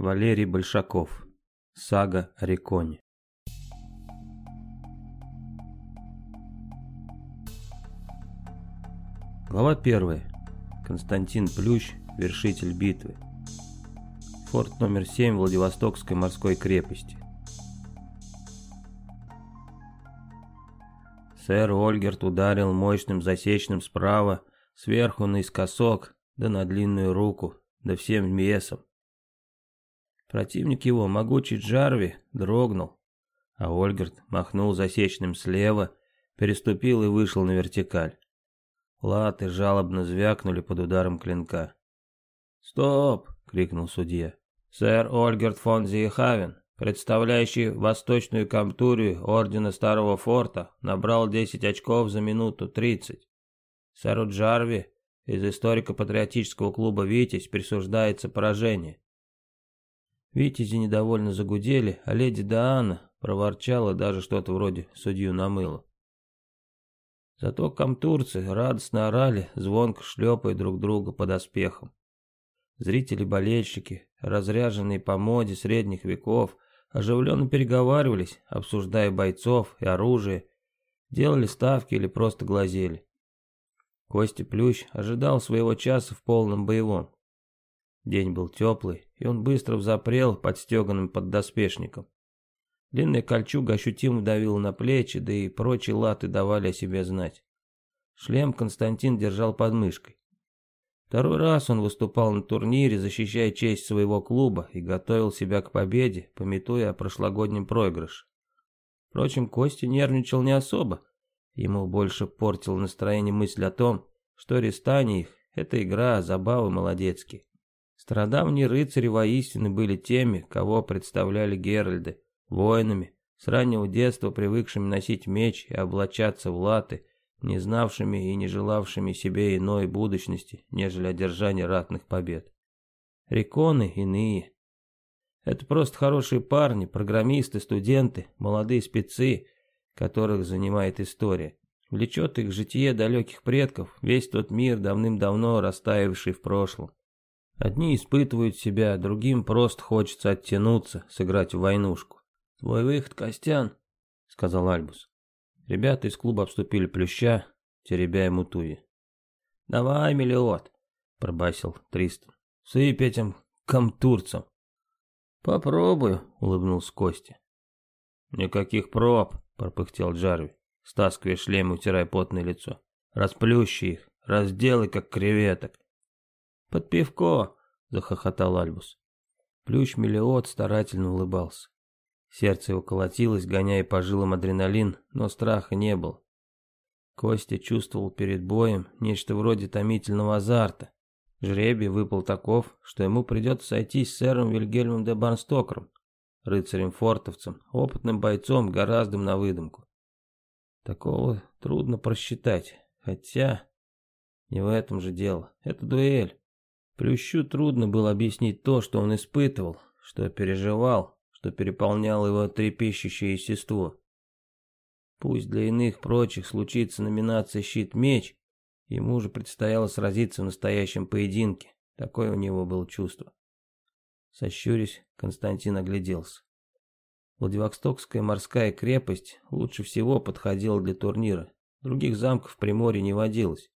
Валерий Большаков. Сага о Реконе. Глава 1. Константин Плющ, вершитель битвы. Форт номер 7 Владивостокской морской крепости. Сэр Ольгерт ударил мощным засечным справа, сверху наискосок, да на длинную руку, да всем мясом. Противник его, могучий Джарви, дрогнул, а Ольгерт махнул засечным слева, переступил и вышел на вертикаль. Латы жалобно звякнули под ударом клинка. «Стоп!» — крикнул судья. «Сэр Ольгерт фон Зиехавен, представляющий восточную комтурию Ордена Старого Форта, набрал 10 очков за минуту 30. Сэру Джарви из историко-патриотического клуба «Витязь» присуждается поражение. Витязи недовольно загудели, а леди Даана проворчала даже что-то вроде «судью намыла». Зато комтурцы радостно орали, звонко шлепая друг друга под оспехом. Зрители-болельщики, разряженные по моде средних веков, оживленно переговаривались, обсуждая бойцов и оружие, делали ставки или просто глазели. Костя Плющ ожидал своего часа в полном боевом. День был теплый, и он быстро взапрел под стеганым поддоспешником. Длинная кольчуга ощутимо давила на плечи, да и прочие латы давали о себе знать. Шлем Константин держал под мышкой. Второй раз он выступал на турнире, защищая честь своего клуба и готовил себя к победе, пометуя о прошлогоднем проигрыше. Впрочем, Костя нервничал не особо. Ему больше портил настроение мысль о том, что Рестаний — это игра, а забавы молодецкие. Стародавние рыцари воистину были теми, кого представляли Геральды, воинами, с раннего детства привыкшими носить меч и облачаться в латы, не знавшими и не желавшими себе иной будущности, нежели одержание ратных побед. Реконы иные. Это просто хорошие парни, программисты, студенты, молодые спецы, которых занимает история. Влечет их житие далеких предков, весь тот мир, давным-давно растаявший в прошлом. Одни испытывают себя, другим просто хочется оттянуться, сыграть в войнушку. «Твой выход, Костян», — сказал Альбус. Ребята из клуба обступили Плюща, теребя ему туи. «Давай, миллиот», — пробасил Тристан. «Сыпь этим комтурцам». «Попробую», — улыбнулся Костя. «Никаких проб», — пропыхтел Джарви, стаскивая шлем и утирая потное лицо. «Расплющи их, разделай, как креветок». «Под пивко!» — захохотал Альбус. Плющ Мелиот старательно улыбался. Сердце его колотилось, гоняя по жилам адреналин, но страха не было. Костя чувствовал перед боем нечто вроде томительного азарта. Жребий выпал таков, что ему придется сойтись с сэром Вильгельмом де Барнстокером, рыцарем-фортовцем, опытным бойцом, гораздым на выдумку. Такого трудно просчитать, хотя не в этом же дело. Это дуэль. Плющу трудно было объяснить то, что он испытывал, что переживал, что переполняло его трепещущее естество. Пусть для иных прочих случится номинация «Щит-меч», ему же предстояло сразиться в настоящем поединке. Такое у него было чувство. Сощурясь, Константин огляделся. Владивостокская морская крепость лучше всего подходила для турнира. Других замков в Приморье не водилось.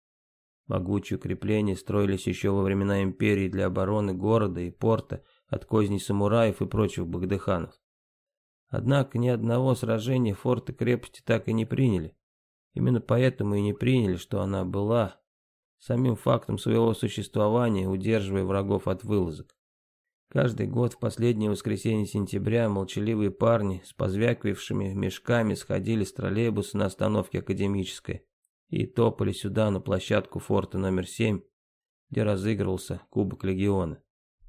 Могучие укрепления строились еще во времена империи для обороны города и порта от козней самураев и прочих багдыханов. Однако ни одного сражения форта крепости так и не приняли. Именно поэтому и не приняли, что она была самим фактом своего существования, удерживая врагов от вылазок. Каждый год в последнее воскресенье сентября молчаливые парни с позвякивавшими мешками сходили с троллейбуса на остановке Академической и топали сюда на площадку форта номер 7, где разыгрывался Кубок Легиона.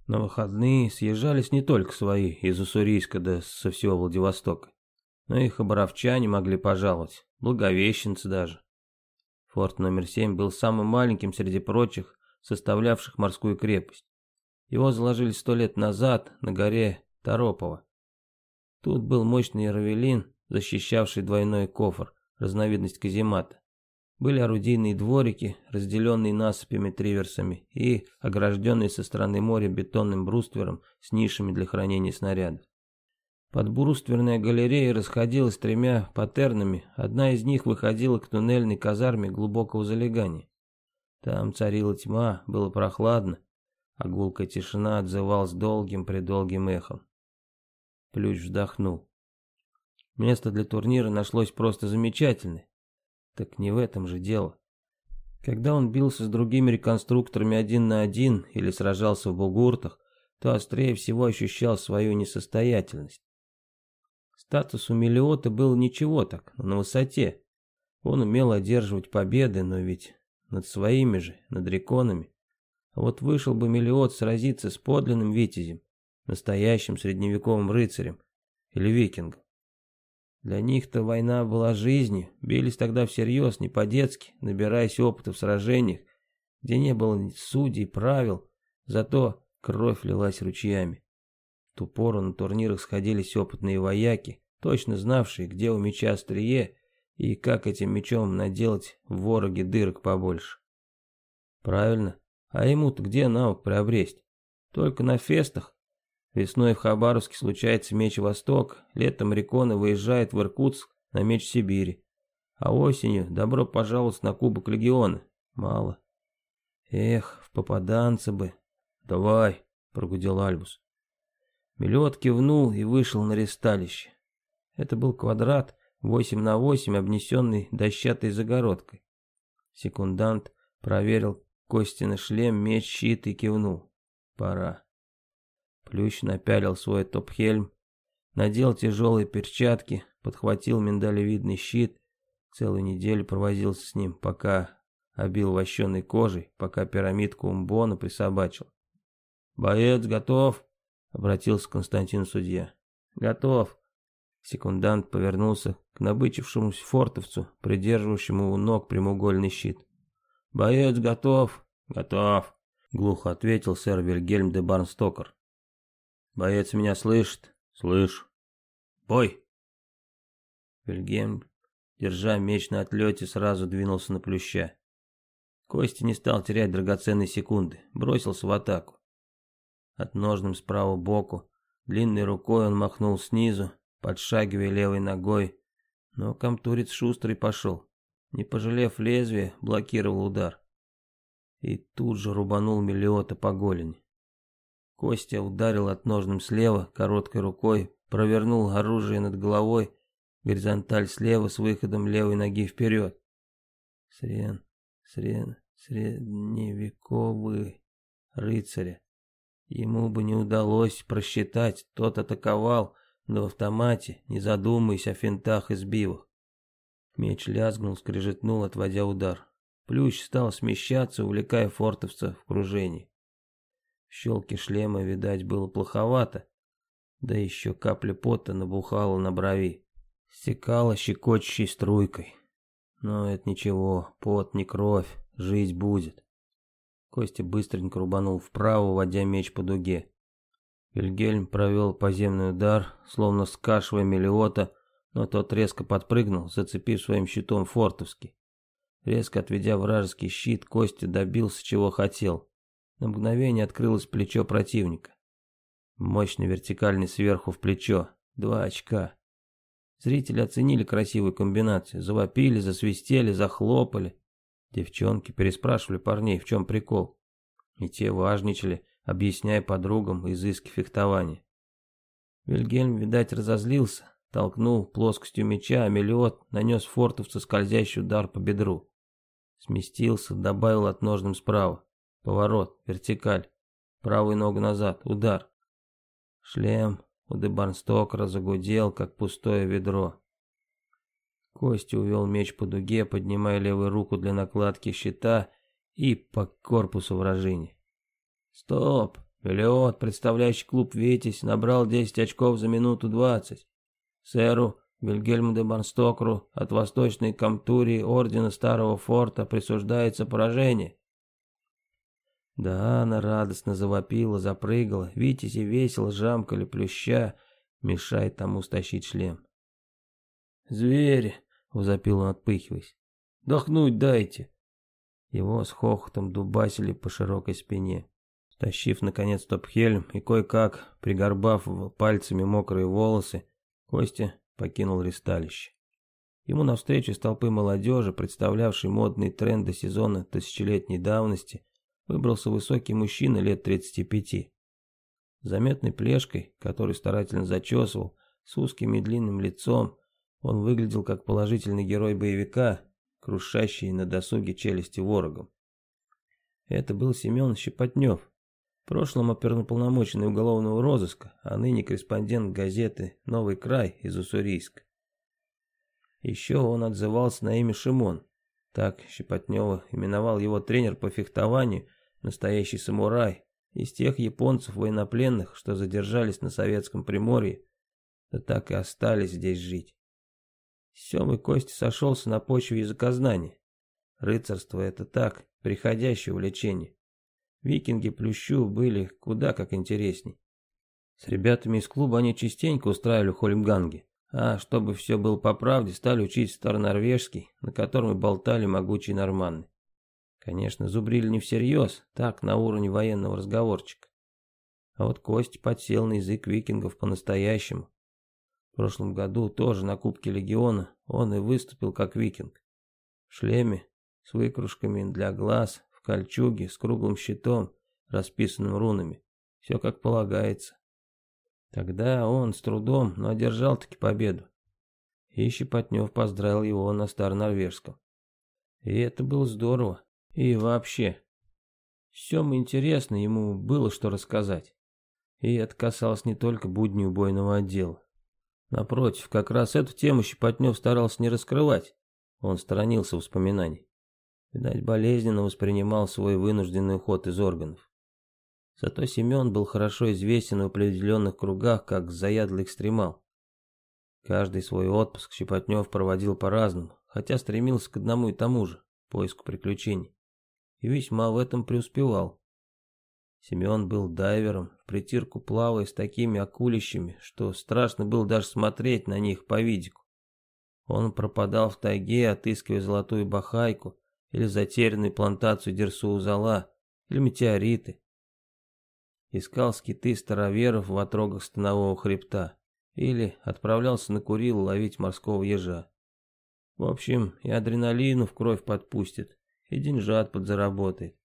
На выходные съезжались не только свои из Уссурийска да со всего Владивостока, но и хабаровчане могли пожаловать, благовещенцы даже. Форт номер 7 был самым маленьким среди прочих, составлявших морскую крепость. Его заложили сто лет назад на горе Торопова. Тут был мощный равелин, защищавший двойной кофр, разновидность каземата. Были орудийные дворики, разделенные насыпями триверсами и огражденные со стороны моря бетонным бруствером с нишами для хранения снарядов. Под Подбрустверная галерея расходилась тремя паттернами, одна из них выходила к туннельной казарме глубокого залегания. Там царила тьма, было прохладно, а гулкая тишина отзывалась долгим-предолгим эхом. Ключ вздохнул. Место для турнира нашлось просто замечательное. Так не в этом же дело. Когда он бился с другими реконструкторами один на один или сражался в бугуртах, то острее всего ощущал свою несостоятельность. Статус у Мелиота был ничего так, но на высоте. Он умел одерживать победы, но ведь над своими же, над реконами. А вот вышел бы Мелиот сразиться с подлинным витязем, настоящим средневековым рыцарем или викингом. Для них-то война была жизнью, бились тогда всерьез, не по-детски, набираясь опыта в сражениях, где не было судей, правил, зато кровь лилась ручьями. В ту пору на турнирах сходились опытные вояки, точно знавшие, где у меча острие и как этим мечом наделать в вороге дырок побольше. Правильно, а ему-то где навык приобресть? Только на фестах, Весной в Хабаровске случается меч Восток, летом Рекона выезжает в Иркутск на меч Сибири. А осенью добро пожаловать на Кубок Легиона. Мало. Эх, в попаданца бы. Давай, прогудел Альбус. Миллиот кивнул и вышел на ресталище. Это был квадрат 8 на 8, обнесенный дощатой загородкой. Секундант проверил Костина шлем, меч, щит и кивнул. Пора. Плющ напялил свой топ-хельм, надел тяжелые перчатки, подхватил миндалевидный щит, целую неделю провозился с ним, пока обил вощеной кожей, пока пирамидку Умбона присобачил. «Боец готов?» — обратился Константин судья. «Готов». Секундант повернулся к набычившемуся фортовцу, придерживающему у ног прямоугольный щит. «Боец готов?» «Готов», — глухо ответил сэр Вильгельм де Барнстокер. Боец меня слышит? Слышу. Бой! Вильгельм, держа меч на отлете, сразу двинулся на плюща. Костя не стал терять драгоценные секунды, бросился в атаку. От ножным справа боку, длинной рукой он махнул снизу, подшагивая левой ногой, но комтурец шустрый пошел. Не пожалев лезвия, блокировал удар. И тут же рубанул Мелиота по голени. Костя ударил от ножным слева, короткой рукой, провернул оружие над головой, горизонталь слева с выходом левой ноги вперед. Срен, срен, средневековые рыцари Ему бы не удалось просчитать, тот атаковал, но в автомате, не задумываясь о финтах и сбивах. Меч лязгнул, скрежетнул, отводя удар. Плющ стал смещаться, увлекая фортовца в кружении. Щелки шлема, видать, было плоховато. Да еще капля пота набухала на брови. Стекала щекочущей струйкой. Но это ничего, пот не кровь, жизнь будет. Костя быстренько рубанул вправо, водя меч по дуге. Вильгельм провел поземный удар, словно скашивая Мелиота, но тот резко подпрыгнул, зацепив своим щитом фортовский. Резко отведя вражеский щит, Костя добился, чего хотел. На мгновение открылось плечо противника. Мощный вертикальный сверху в плечо. Два очка. Зрители оценили красивую комбинацию. Завопили, засвистели, захлопали. Девчонки переспрашивали парней, в чем прикол. И те важничали, объясняя подругам изыски фехтования. Вильгельм, видать, разозлился. Толкнул плоскостью меча, Амелиот, нанес фортовцу скользящий удар по бедру. Сместился, добавил от ножным справа. Поворот, вертикаль. Правую ногу назад, удар. Шлем у Дебарнстокера загудел, как пустое ведро. Костя увел меч по дуге, поднимая левую руку для накладки щита и по корпусу вражине. «Стоп! Пилот, представляющий клуб «Витязь», набрал 10 очков за минуту 20. Сэру Вильгельму де Барнстокру от Восточной Камтурии Ордена Старого Форта присуждается поражение. Да, она радостно завопила, запрыгала. Витязь и весело жамкали плюща, мешая тому стащить шлем. «Звери!» — возопил он, отпыхиваясь. «Дохнуть дайте!» Его с хохотом дубасили по широкой спине. Стащив, наконец, топхельм и кое-как, пригорбав пальцами мокрые волосы, Костя покинул ресталище. Ему навстречу с толпы молодежи, представлявшей модные тренды сезона тысячелетней давности, выбрался высокий мужчина лет 35. Заметной плешкой, который старательно зачесывал, с узким и длинным лицом, он выглядел как положительный герой боевика, крушащий на досуге челюсти ворогом. Это был Семен Щепотнев, в прошлом опернополномоченный уголовного розыска, а ныне корреспондент газеты «Новый край» из Уссурийска. Еще он отзывался на имя Шимон, так Щепотнева именовал его тренер по фехтованию, настоящий самурай, из тех японцев военнопленных, что задержались на Советском Приморье, да так и остались здесь жить. Семый Кости сошелся на почве языкознания. Рыцарство — это так, приходящее увлечение. Викинги Плющу были куда как интересней. С ребятами из клуба они частенько устраивали хольмганги. А чтобы все было по правде, стали учить старонорвежский, на котором и болтали могучие норманны. Конечно, зубрили не всерьез, так, на уровне военного разговорчика. А вот Кость подсел на язык викингов по-настоящему. В прошлом году тоже на Кубке Легиона он и выступил как викинг. В шлеме, с выкружками для глаз, в кольчуге, с круглым щитом, расписанным рунами. Все как полагается. Тогда он с трудом, но одержал-таки победу. И Щепотнев поздравил его на старонорвежском. И это было здорово. И вообще. Всем интересно ему было что рассказать. И это касалось не только будни убойного отдела. Напротив, как раз эту тему Щепотнев старался не раскрывать. Он сторонился воспоминаний. Видать, болезненно воспринимал свой вынужденный уход из органов. Зато Семен был хорошо известен в определенных кругах как заядлый экстремал. Каждый свой отпуск Щепотнев проводил по-разному, хотя стремился к одному и тому же – поиску приключений. И весьма в этом преуспевал. Семен был дайвером, в притирку плавая с такими акулищами, что страшно было даже смотреть на них по видику. Он пропадал в тайге, отыскивая золотую бахайку или затерянную плантацию дерсу-узала, или метеориты искал скиты староверов в отрогах станового хребта или отправлялся на Курил ловить морского ежа. В общем, и адреналину в кровь подпустит, и деньжат подзаработает.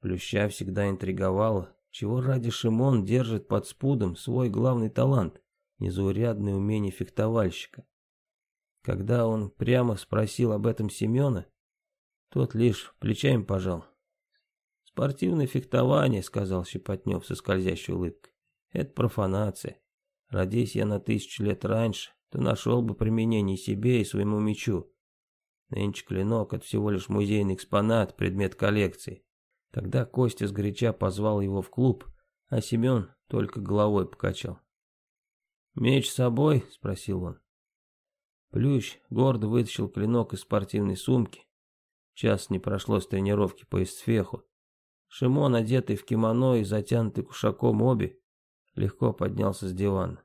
Плюща всегда интриговала, чего ради Шимон держит под спудом свой главный талант – незаурядное умение фехтовальщика. Когда он прямо спросил об этом Семена, тот лишь плечами пожал – «Спортивное фехтование», — сказал Щепотнев со скользящей улыбкой. «Это профанация. Родись я на тысячу лет раньше, то нашел бы применение себе и своему мечу. Нынче клинок — это всего лишь музейный экспонат, предмет коллекции. Тогда Костя сгоряча позвал его в клуб, а Семен только головой покачал. «Меч с собой?» — спросил он. Плющ гордо вытащил клинок из спортивной сумки. Час не прошло с тренировки по эстфеху. Шимон, одетый в кимоно и затянутый кушаком обе, легко поднялся с дивана.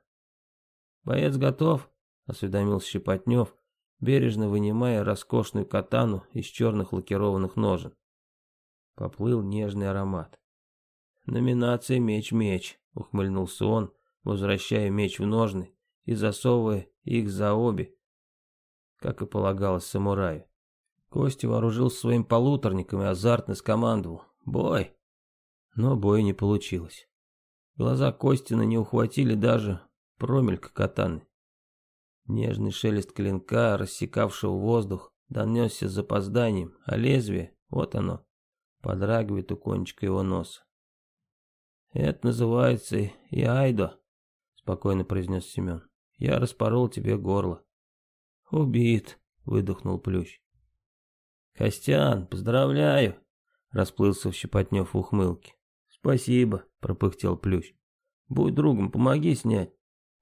«Боец готов?» — осведомился Щепотнев, бережно вынимая роскошную катану из черных лакированных ножен. Поплыл нежный аромат. «Номинация «Меч-меч», — ухмыльнулся он, возвращая меч в ножны и засовывая их за обе, как и полагалось самураю. Костя вооружился своим полуторником и азартно скомандовал. Бой. Но боя не получилось. Глаза Костина не ухватили даже промелька катаны. Нежный шелест клинка, рассекавшего воздух, донесся с запозданием, а лезвие, вот оно, подрагивает у кончика его носа. «Это называется и айдо», — спокойно произнес Семен. «Я распорол тебе горло». «Убит», — выдохнул Плющ. «Костян, поздравляю!» расплылся в щепотнев ухмылки. «Спасибо», — пропыхтел Плющ. «Будь другом, помоги снять».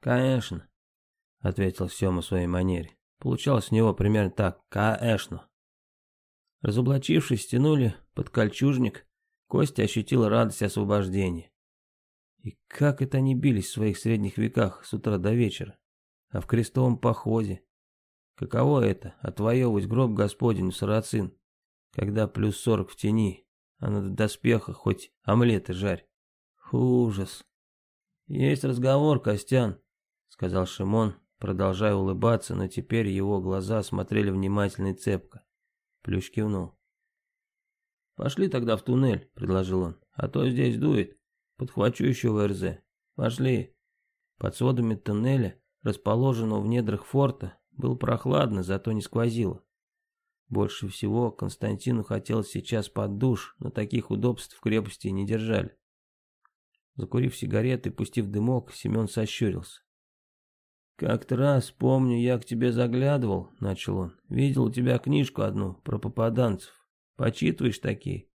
«Конечно», — ответил Сема своей манере. Получалось у него примерно так «Конечно». Разоблачившись, стянули под кольчужник, Костя ощутил радость освобождения. И как это они бились в своих средних веках с утра до вечера, а в крестовом походе? Каково это — отвоевывать гроб Господень сарацин? когда плюс сорок в тени, а на доспехах хоть омлеты жарь. Ужас. Есть разговор, Костян, сказал Шимон, продолжая улыбаться, но теперь его глаза смотрели внимательно и цепко. Плющ кивнул. «Пошли тогда в туннель», — предложил он, — «а то здесь дует. Подхвачу еще ВРЗ. Пошли». Под сводами туннеля, расположенного в недрах форта, было прохладно, зато не сквозило. Больше всего Константину хотелось сейчас под душ, но таких удобств в крепости не держали. Закурив сигарет и пустив дымок, Семен сощурился. «Как-то раз, помню, я к тебе заглядывал», — начал он. «Видел у тебя книжку одну про попаданцев. Почитываешь такие?»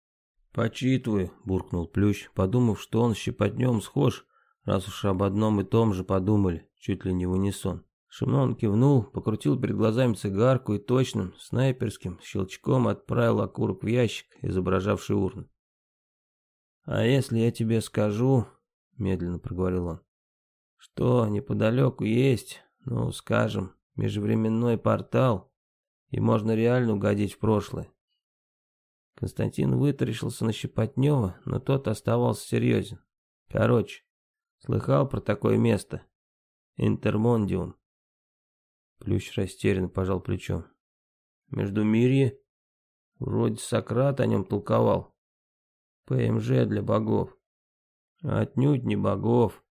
«Почитываю», — буркнул Плющ, подумав, что он с щепотнем схож, раз уж об одном и том же подумали, чуть ли не в унисон. Шимон кивнул, покрутил перед глазами цигарку и точным, снайперским, щелчком отправил окурок в ящик, изображавший урну. «А если я тебе скажу...» — медленно проговорил он. «Что неподалеку есть, ну, скажем, межвременной портал, и можно реально угодить в прошлое». Константин вытаращился на Щепотнева, но тот оставался серьезен. «Короче, слыхал про такое место? Интермондиум». Плющ растерян пожал плечом. Междумирье? Вроде Сократ о нем толковал. ПМЖ для богов. Отнюдь не богов.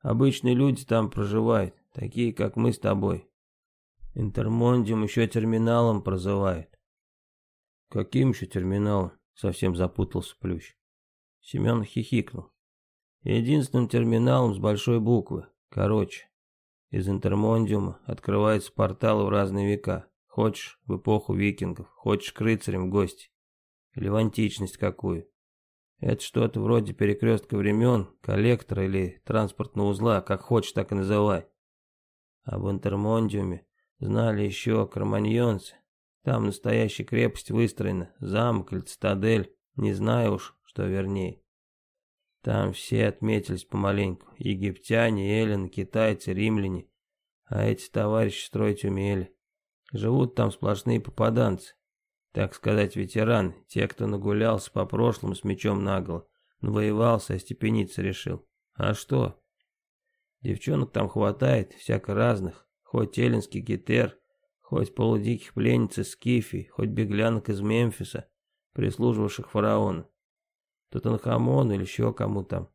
Обычные люди там проживают, такие, как мы с тобой. Интермондиум еще терминалом прозывают. Каким еще терминалом? Совсем запутался Плющ. Семен хихикнул. Единственным терминалом с большой буквы. Короче. Из интермондиума открываются порталы в разные века. Хочешь в эпоху викингов, хочешь к рыцарям в гости. Или в античность какую. Это что-то вроде перекрестка времен, коллектора или транспортного узла, как хочешь, так и называй. А Об интермондиуме знали еще карманьонцы. Там настоящая крепость выстроена, замок или цитадель, не знаю уж, что вернее. Там все отметились помаленьку. Египтяне, эллины, китайцы, римляне. А эти товарищи строить умели. Живут там сплошные попаданцы. Так сказать, ветераны, те, кто нагулялся по прошлому с мечом наголо, навоевался, остепениться решил. А что? Девчонок там хватает, всяко разных. Хоть эллинский гетер, хоть полудиких пленниц из Кифи, хоть беглянок из Мемфиса, прислуживавших фараона. Тутанхамону или еще кому-то.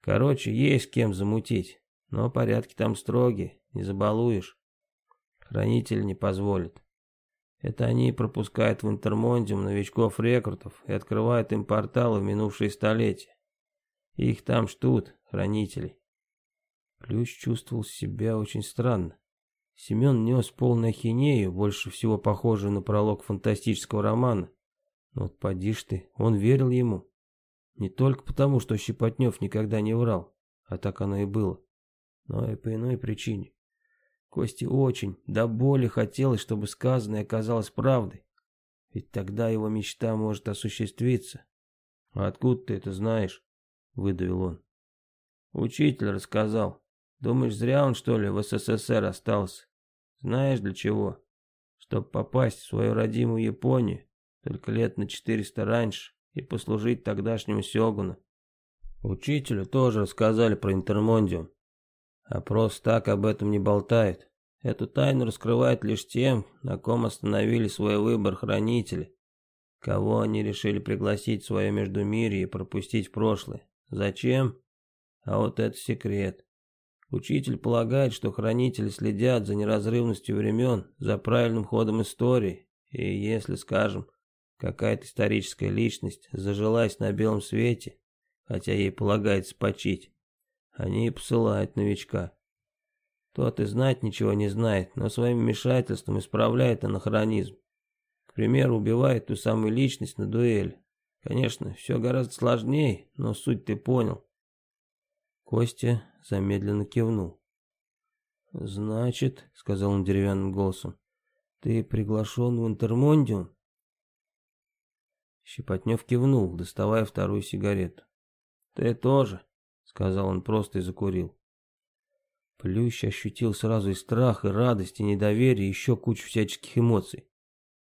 Короче, есть кем замутить, но порядки там строгие, не забалуешь. Хранитель не позволит. Это они пропускают в Интермондиум новичков-рекрутов и открывают им порталы в минувшие столетия. Их там ждут, хранителей. Ключ чувствовал себя очень странно. Семен нес полную ахинею, больше всего похожую на пролог фантастического романа. Но вот поди ж ты, он верил ему. Не только потому, что Щепотнев никогда не врал, а так оно и было, но и по иной причине. Кости очень, до боли хотелось, чтобы сказанное оказалось правдой. Ведь тогда его мечта может осуществиться. «А откуда ты это знаешь?» — выдавил он. «Учитель рассказал. Думаешь, зря он, что ли, в СССР остался? Знаешь, для чего? Чтобы попасть в свою родимую Японию, только лет на четыреста раньше и послужить тогдашнему Сёгуну. Учителю тоже рассказали про интермондиум. А просто так об этом не болтает. Эту тайну раскрывает лишь тем, на ком остановили свой выбор хранители. Кого они решили пригласить в свое междумирье и пропустить в прошлое. Зачем? А вот это секрет. Учитель полагает, что хранители следят за неразрывностью времен, за правильным ходом истории. И если, скажем, Какая-то историческая личность зажилась на белом свете, хотя ей полагается почить. Они и посылают новичка. Тот и знать ничего не знает, но своим вмешательством исправляет анахронизм. К примеру, убивает ту самую личность на дуэль. Конечно, все гораздо сложнее, но суть ты понял. Костя замедленно кивнул. «Значит», — сказал он деревянным голосом, — «ты приглашен в Интермондиум?» Щепотнев кивнул, доставая вторую сигарету. «Ты тоже», — сказал он просто и закурил. Плющ ощутил сразу и страх, и радость, и недоверие, и еще кучу всяческих эмоций.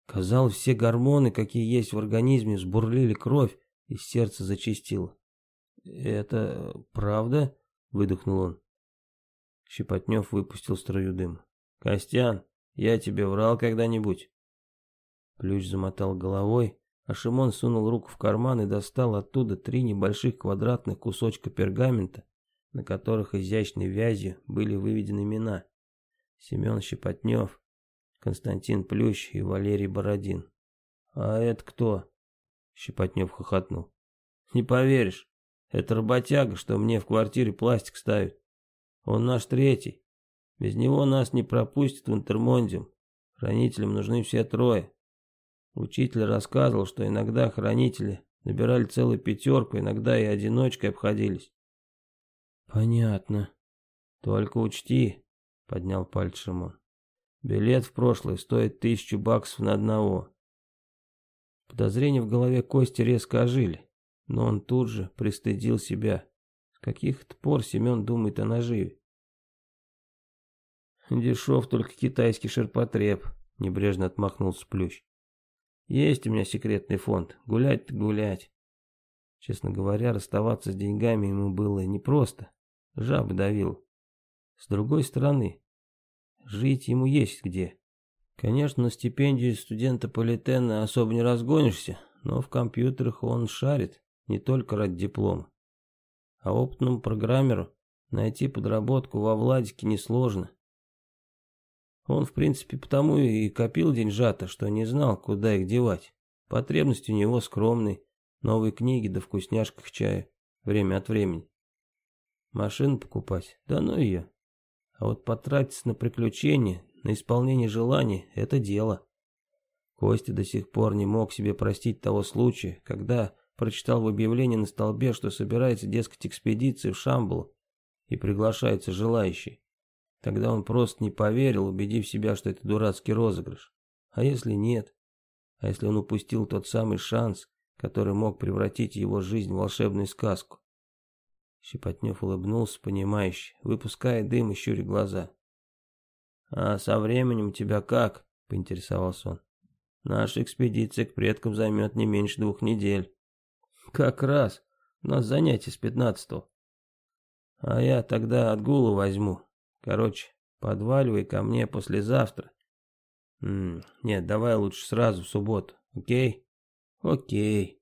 Казалось, все гормоны, какие есть в организме, сбурлили кровь, и сердце зачистило. «Это правда?» — выдохнул он. Щепотнев выпустил струю дыма. «Костян, я тебе врал когда-нибудь?» Плющ замотал головой, а сунул руку в карман и достал оттуда три небольших квадратных кусочка пергамента, на которых изящной вязью были выведены имена. Семен Щепотнев, Константин Плющ и Валерий Бородин. «А это кто?» Щепотнев хохотнул. «Не поверишь, это работяга, что мне в квартире пластик ставит. Он наш третий. Без него нас не пропустят в интермондиум. Хранителям нужны все трое. Учитель рассказывал, что иногда хранители набирали целую пятерку, иногда и одиночкой обходились. Понятно. Только учти, поднял палец Шимон. Билет в прошлое стоит тысячу баксов на одного. Подозрения в голове Кости резко ожили, но он тут же пристыдил себя. С каких-то пор Семен думает о наживе. Дешев только китайский ширпотреб, небрежно отмахнулся Плющ. Есть у меня секретный фонд. Гулять-то гулять. Честно говоря, расставаться с деньгами ему было непросто. Жаб давил. С другой стороны, жить ему есть где. Конечно, на стипендию студента политена особо не разгонишься, но в компьютерах он шарит не только ради диплома. А опытному программеру найти подработку во Владике несложно. Он, в принципе, потому и копил деньжата, что не знал, куда их девать. Потребность у него скромной. Новые книги да вкусняшка к чаю. Время от времени. Машину покупать? Да ну ее. А вот потратиться на приключения, на исполнение желаний – это дело. Костя до сих пор не мог себе простить того случая, когда прочитал в объявлении на столбе, что собирается, дескать, экспедиция в Шамбалу и приглашаются желающие. Тогда он просто не поверил, убедив себя, что это дурацкий розыгрыш. А если нет? А если он упустил тот самый шанс, который мог превратить его жизнь в волшебную сказку? Щепотнев улыбнулся, понимающе, выпуская дым и щуря глаза. «А со временем тебя как?» — поинтересовался он. «Наша экспедиция к предкам займет не меньше двух недель». «Как раз. У нас занятие с пятнадцатого». «А я тогда отгулу возьму», Короче, подваливай ко мне послезавтра. М -м, нет, давай лучше сразу в субботу, окей? Окей.